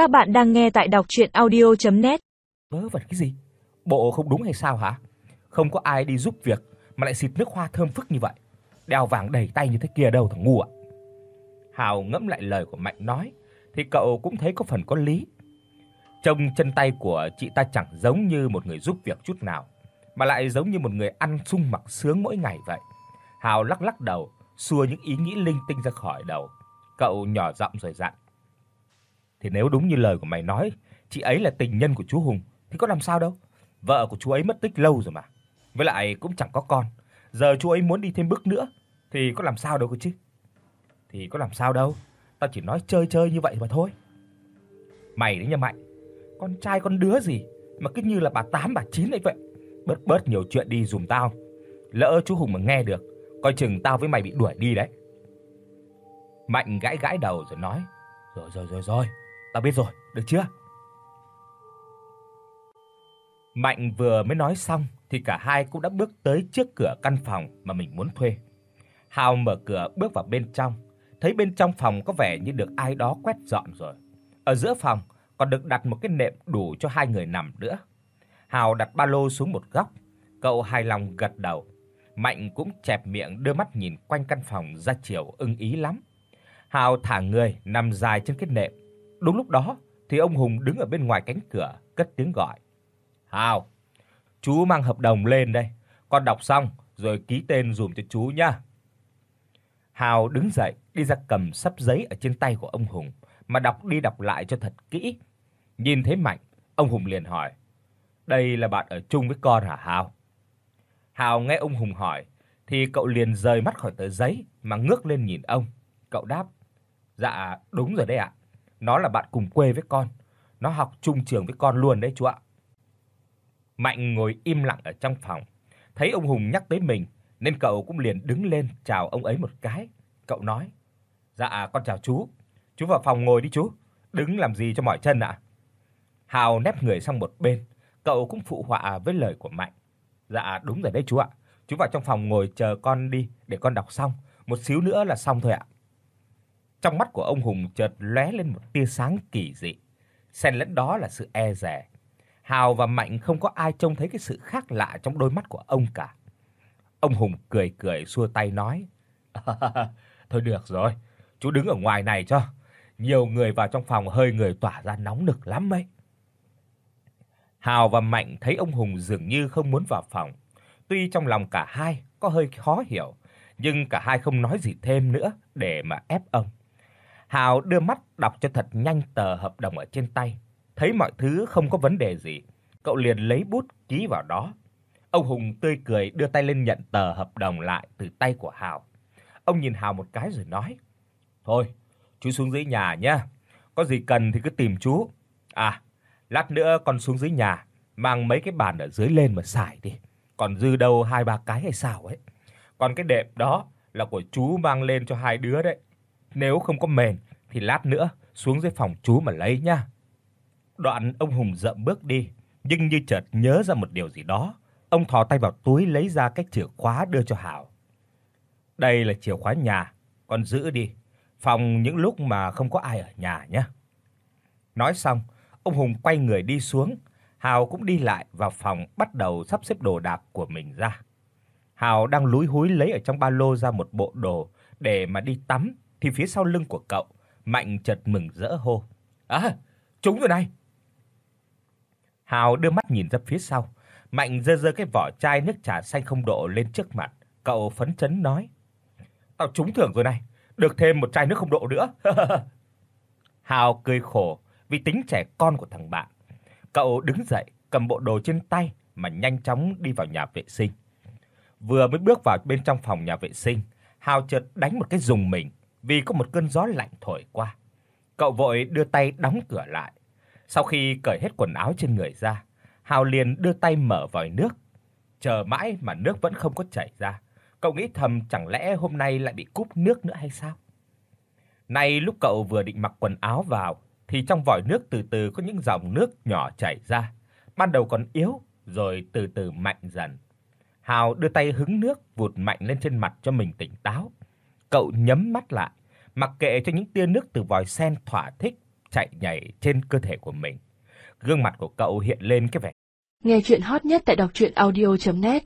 Các bạn đang nghe tại đọc audio net Vớ vẩn cái gì? Bộ không đúng hay sao hả? Không có ai đi giúp việc mà lại xịt nước hoa thơm phức như vậy. Đeo vàng đầy tay như thế kia đâu thằng ngu ạ. Hào ngẫm lại lời của Mạnh nói thì cậu cũng thấy có phần có lý. Trông chân tay của chị ta chẳng giống như một người giúp việc chút nào, mà lại giống như một người ăn sung mặc sướng mỗi ngày vậy. Hào lắc lắc đầu, xua những ý nghĩ linh tinh ra khỏi đầu. Cậu nhỏ giọng rồi dặn: thì nếu đúng như lời của mày nói, chị ấy là tình nhân của chú Hùng thì có làm sao đâu. Vợ của chú ấy mất tích lâu rồi mà. Với lại cũng chẳng có con. Giờ chú ấy muốn đi thêm bước nữa thì có làm sao đâu cơ chứ. Thì có làm sao đâu. Tao chỉ nói chơi chơi như vậy mà thôi. Mày đấy nha Mạnh. Con trai con đứa gì mà cứ như là bà tám bà chín ấy vậy. Bớt bớt nhiều chuyện đi dùm tao. Lỡ chú Hùng mà nghe được, coi chừng tao với mày bị đuổi đi đấy. Mạnh gãi gãi đầu rồi nói: "Rồi rồi rồi rồi, Tao biết rồi, được chưa? Mạnh vừa mới nói xong thì cả hai cũng đã bước tới trước cửa căn phòng mà mình muốn thuê. Hào mở cửa bước vào bên trong, thấy bên trong phòng có vẻ như được ai đó quét dọn rồi. Ở giữa phòng còn được đặt một cái nệm đủ cho hai người nằm nữa. Hào đặt ba lô xuống một góc, cậu hài lòng gật đầu. Mạnh cũng chẹp miệng đưa mắt nhìn quanh căn phòng ra chiều ưng ý lắm. Hào thả người nằm dài trên cái nệm, Đúng lúc đó thì ông Hùng đứng ở bên ngoài cánh cửa cất tiếng gọi. "Hào, chú mang hợp đồng lên đây, con đọc xong rồi ký tên dùm cho chú nha Hào đứng dậy, đi ra cầm sấp giấy ở trên tay của ông Hùng mà đọc đi đọc lại cho thật kỹ. Nhìn thấy Mạnh, ông Hùng liền hỏi: "Đây là bạn ở chung với con hả Hào?" Hào nghe ông Hùng hỏi thì cậu liền rời mắt khỏi tờ giấy mà ngước lên nhìn ông, cậu đáp: "Dạ, đúng rồi đấy ạ." Nó là bạn cùng quê với con, nó học chung trường với con luôn đấy chú ạ. Mạnh ngồi im lặng ở trong phòng, thấy ông Hùng nhắc tới mình nên cậu cũng liền đứng lên chào ông ấy một cái. Cậu nói: "Dạ con chào chú, chú vào phòng ngồi đi chú, đứng làm gì cho mỏi chân ạ?" Hào nép người sang một bên, cậu cũng phụ họa với lời của Mạnh. "Dạ đúng rồi đấy chú ạ, chú vào trong phòng ngồi chờ con đi để con đọc xong, một xíu nữa là xong thôi ạ." Trong mắt của ông Hùng chợt lóe lên một tia sáng kỳ dị, xen lẫn đó là sự e dè. Hào và Mạnh không có ai trông thấy cái sự khác lạ trong đôi mắt của ông cả. Ông Hùng cười cười xua tay nói: "Thôi được rồi, chú đứng ở ngoài này cho. Nhiều người vào trong phòng hơi người tỏa ra nóng nực lắm ấy." Hào và Mạnh thấy ông Hùng dường như không muốn vào phòng. Tuy trong lòng cả hai có hơi khó hiểu, nhưng cả hai không nói gì thêm nữa để mà ép ông. Hào đưa mắt đọc cho thật nhanh tờ hợp đồng ở trên tay, thấy mọi thứ không có vấn đề gì, cậu liền lấy bút ký vào đó. Ông Hùng tươi cười đưa tay lên nhận tờ hợp đồng lại từ tay của Hào. Ông nhìn Hào một cái rồi nói: "Thôi, chú xuống dưới nhà nhé. Có gì cần thì cứ tìm chú. À, lát nữa con xuống dưới nhà mang mấy cái bàn ở dưới lên mà xài đi. Còn dư đâu hai ba cái hay sao ấy. Còn cái đệm đó là của chú mang lên cho hai đứa đấy nếu không có mền thì lát nữa xuống dưới phòng chú mà lấy nha. Đoạn ông Hùng dậm bước đi, nhưng như chợt nhớ ra một điều gì đó, ông thò tay vào túi lấy ra cái chìa khóa đưa cho Hảo. Đây là chìa khóa nhà, con giữ đi, phòng những lúc mà không có ai ở nhà nhé. Nói xong, ông Hùng quay người đi xuống, Hào cũng đi lại vào phòng bắt đầu sắp xếp đồ đạc của mình ra. Hào đang lúi húi lấy ở trong ba lô ra một bộ đồ để mà đi tắm thì phía sau lưng của cậu, Mạnh chợt mừng rỡ hô: "À, chúng rồi này." Hào đưa mắt nhìn ra phía sau, Mạnh giơ giơ cái vỏ chai nước trà xanh không độ lên trước mặt, cậu phấn chấn nói: "Tao trúng thưởng rồi này, được thêm một chai nước không độ nữa." Hào cười khổ vì tính trẻ con của thằng bạn. Cậu đứng dậy, cầm bộ đồ trên tay mà nhanh chóng đi vào nhà vệ sinh. Vừa mới bước vào bên trong phòng nhà vệ sinh, Hào chợt đánh một cái dùng mình vì có một cơn gió lạnh thổi qua. Cậu vội đưa tay đóng cửa lại. Sau khi cởi hết quần áo trên người ra, Hào liền đưa tay mở vòi nước. Chờ mãi mà nước vẫn không có chảy ra. Cậu nghĩ thầm chẳng lẽ hôm nay lại bị cúp nước nữa hay sao? Nay lúc cậu vừa định mặc quần áo vào thì trong vòi nước từ từ có những dòng nước nhỏ chảy ra, ban đầu còn yếu rồi từ từ mạnh dần. Hào đưa tay hứng nước vụt mạnh lên trên mặt cho mình tỉnh táo cậu nhắm mắt lại, mặc kệ cho những tia nước từ vòi sen thỏa thích chạy nhảy trên cơ thể của mình. Gương mặt của cậu hiện lên cái vẻ. Nghe truyện hot nhất tại doctruyenaudio.net